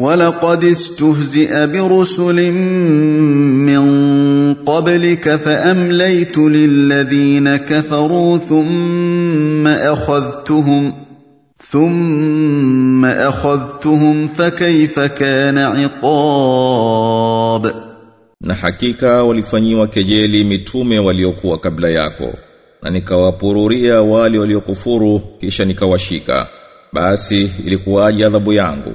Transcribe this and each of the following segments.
ولقد استهزئ برسل من قبلك فامليت للذين كفروا ثم اخذتهم ثم اخذتهم فكيف كان عقاب Na hakika walifanyiwa kejeli mitume waliokuwa kabla yako na nikawapururia wale waliokufuru kisha nikawashika basi ilikuwaje adhabu yangu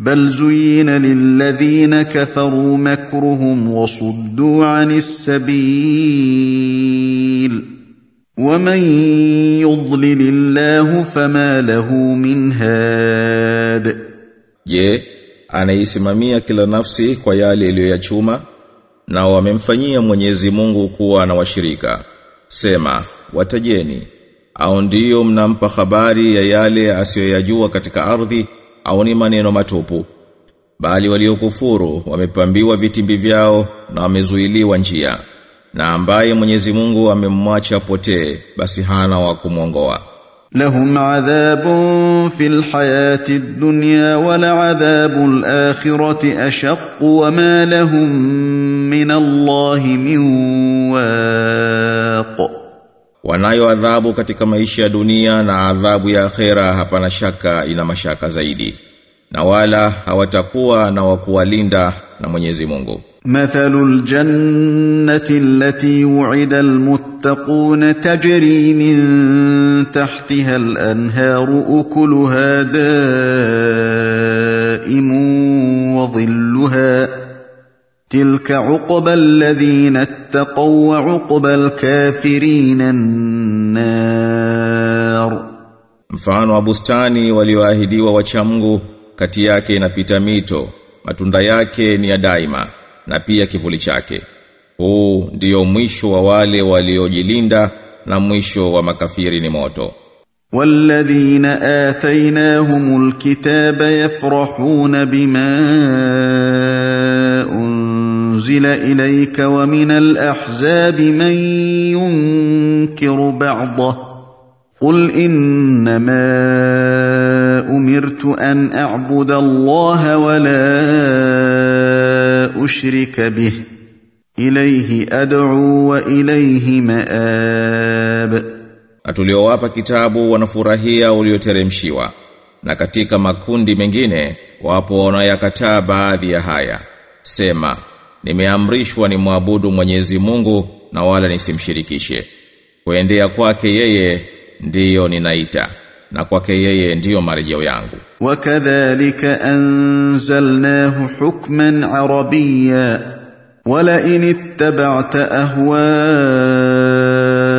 بل زين للذين كفروا مكرهم وصدوا عن السبيل ومن يضلل الله فما له من هاد Je, anaisimamia kila nafsi kwa yale iliyoyachuma na wamemfanyia Mwenyezi Mungu kuwa na washirika. Sema, watajeni au ndiyo mnampa habari ya yale asiyoyajua katika ardhi au ni maneno matupu bali waliokufuru wamepambiwa vitimbi vyao na wamezuiliwa njia na ambaye Mwenyezi Mungu amemwacha potee basi hana wa kumwongoa. Lahum adhabun fil hayati dunya wal adhabul akhirati ashaq wama lahum min Allahi min waa Wanayo adhabu katika maisha ya dunia na adhabu ya akhera hapana shaka ina mashaka zaidi. Na wala hawatakuwa na wakuwalinda na Mwenyezi Mungu. مثل الجنة التي وعد المتقون تجري من تحتها الأنهار أكلها دائم وظلها تلك عقبى الذين اتقوا وعقبى الكافرين النار Mfano wa bustani walioahidiwa wachamgu kati yake inapita mito, matunda yake ni ya daima na pia kivuli chake. Huu ndiyo mwisho wa wale waliojilinda na mwisho wa makafiri ni moto. والذين آتيناهم الكتاب يفرحون بما أنزل إليك ومن الأحزاب من ينكر بعضه قل إنما أمرت أن أعبد الله ولا أشرك به إليه أدعو وإليه مآب Na tuliowapa kitabu wanafurahia ulioteremshiwa. Na katika makundi mengine wapo wanayakataa baadhi ya haya. Sema, nimeamrishwa ni muabudu Mwenyezi Mungu na wala nisimshirikishe. Kuendea kwake yeye ndiyo ninaita na kwake yeye ndiyo marejeo yangu. Wakadhalika anzalnahu hukman arabiyya wala inittaba'ta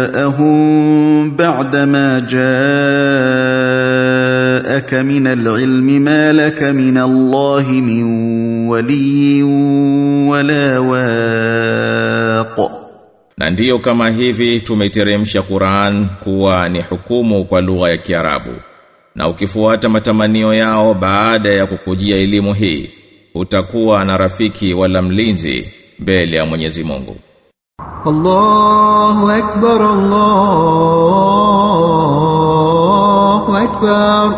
ahwaahum ba'da ma jaa. جاءك من العلم ما لك من الله من ولي ولا واق Na ndiyo kama hivi tumeteremsha Qur'an kuwa ni hukumu kwa lugha ya Kiarabu. Na ukifuata matamanio yao baada ya kukujia elimu hii, utakuwa na rafiki wala mlinzi mbele ya Mwenyezi Mungu. الله أكبر الله أكبر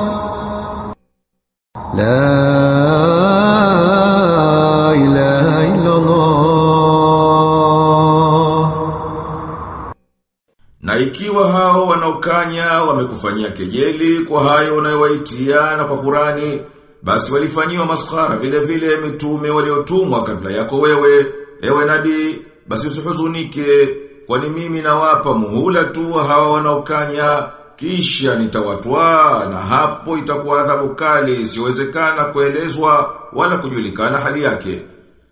Na ikiwa hao wanaokanya wamekufanyia kejeli kwa hayo unayowaitia na kwa Qurani, basi walifanyiwa maskhara vile vile mitume waliotumwa kabla yako wewe, ewe nabii, basi usihuzunike, kwani mimi nawapa muhula tu hawa wanaokanya kisha nitawatwaa na hapo itakuwa adhabu kali isiyowezekana kuelezwa wala kujulikana hali yake.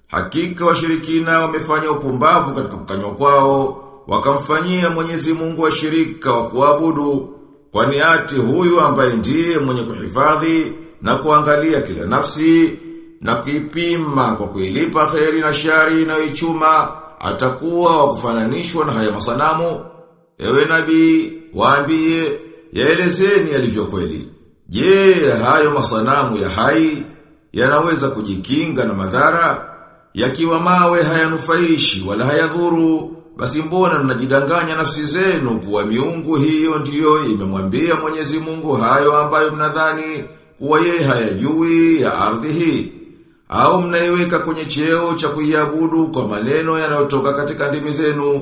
Hakika washirikina wamefanya upumbavu katika kukanywa kwao, wakamfanyia Mwenyezi Mungu washirika wa kuabudu, kwani ati huyu ambaye ndiye mwenye kuhifadhi na kuangalia kila nafsi, na kuipima kwa kuilipa kheri na shari inayoichuma atakuwa wakufananishwa na haya masanamu ewe nabii waambie yaelezeni yalivyo kweli. Je hayo masanamu ya hai yanaweza kujikinga na madhara? Yakiwa mawe hayanufaishi wala hayadhuru basi mbona mnajidanganya nafsi zenu kuwa miungu? Hiyo ndiyo imemwambia Mwenyezi Mungu hayo ambayo mnadhani kuwa yeye hayajui ya ardhi hii. Au mnaiweka kwenye cheo cha kuiabudu kwa maneno yanayotoka katika ndimi zenu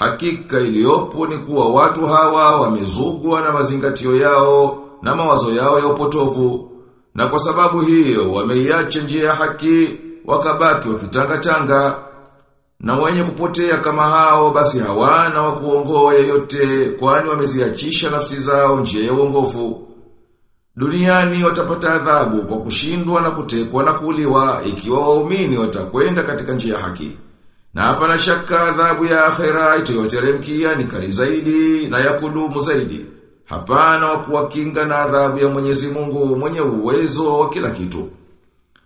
hakika iliyopo ni kuwa watu hawa wamezugwa na mazingatio yao na mawazo yao ya upotovu na kwa sababu hiyo wameiacha njia ya haki wakabaki wakitanga-tanga na wenye kupotea kama hao basi hawana wa kuongoa yeyote kwani wameziachisha nafsi zao njia ya uongofu. Duniani watapata adhabu kwa kushindwa na kutekwa na kuuliwa ikiwa waumini watakwenda katika njia ya haki. Na hapana shaka adhabu ya akhera itayoteremkia ni kali zaidi na ya kudumu zaidi. Hapana wa kuwakinga na adhabu ya Mwenyezi Mungu mwenye uwezo wa kila kitu.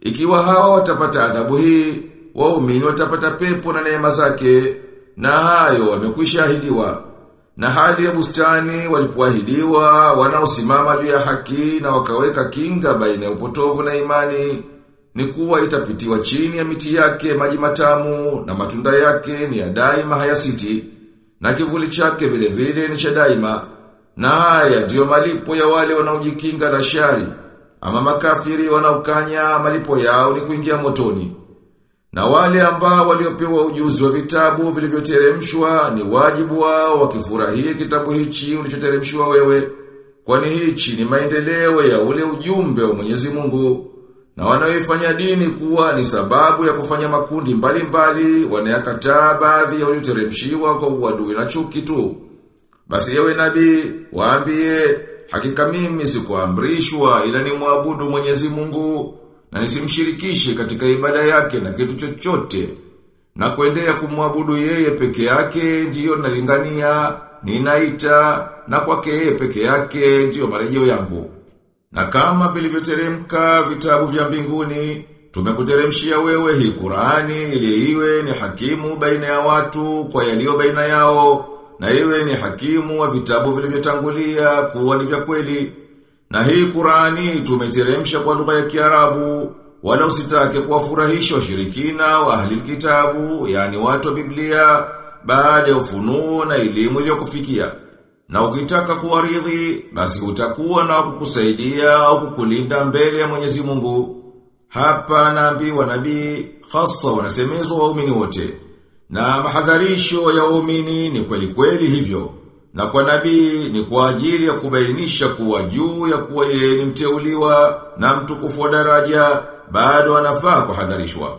Ikiwa hao watapata adhabu hii, waumini watapata pepo na neema zake, na hayo wamekwisha ahidiwa. Na hali ya bustani walipoahidiwa wanaosimama juu ya haki na wakaweka kinga baina ya upotovu na imani, ni kuwa itapitiwa chini ya miti yake maji matamu na matunda yake ni ya daima hayasiti, na kivuli chake vile vile ni cha daima. Na haya ndiyo malipo ya wale wanaojikinga na shari. Ama makafiri wanaokanya malipo yao ni kuingia motoni. Na wale ambao waliopewa ujuzi wa vitabu vilivyoteremshwa ni wajibu wao wakifurahie kitabu hichi ulichoteremshwa wewe. Kwani hichi ni maendeleo ya ule ujumbe wa Mwenyezi Mungu. Na wanaoifanya dini kuwa ni sababu ya kufanya makundi mbalimbali wanayakataa baadhi ya walioteremshiwa kwa uadui na chuki tu. Basi yewe nabii waambie hakika mimi sikuamrishwa ila ni muabudu Mwenyezi Mungu na nisimshirikishe katika ibada yake na kitu chochote na kuendea kumwabudu yeye peke yake ndiyo nalingania ninaita na kwake yeye peke yake ndiyo marejeo yangu na kama vilivyoteremka vitabu vya mbinguni tumekuteremshia wewe hii Qur'ani ili iwe ni hakimu baina ya watu kwa yaliyo baina yao na iwe ni hakimu wa vitabu vilivyotangulia kuwa ni vya kweli. Na hii Qur'ani tumeteremsha kwa lugha ya Kiarabu, wala usitake kuwafurahisha washirikina wa ahli kitabu, yani watu wa Biblia, baada ya ufunuo na elimu iliyokufikia. Na ukitaka kuwaridhi, basi utakuwa na kukusaidia au kukulinda mbele ya Mwenyezi Mungu. Hapa naambiwa nabii hasa wanasemezwa waumini wote. Na mahadharisho ya waumini ni kweli kweli hivyo. Na kwa nabii ni kwa ajili ya kubainisha kuwa juu ya kuwa yeye ni mteuliwa na mtukufu wa daraja bado anafaa kuhadharishwa.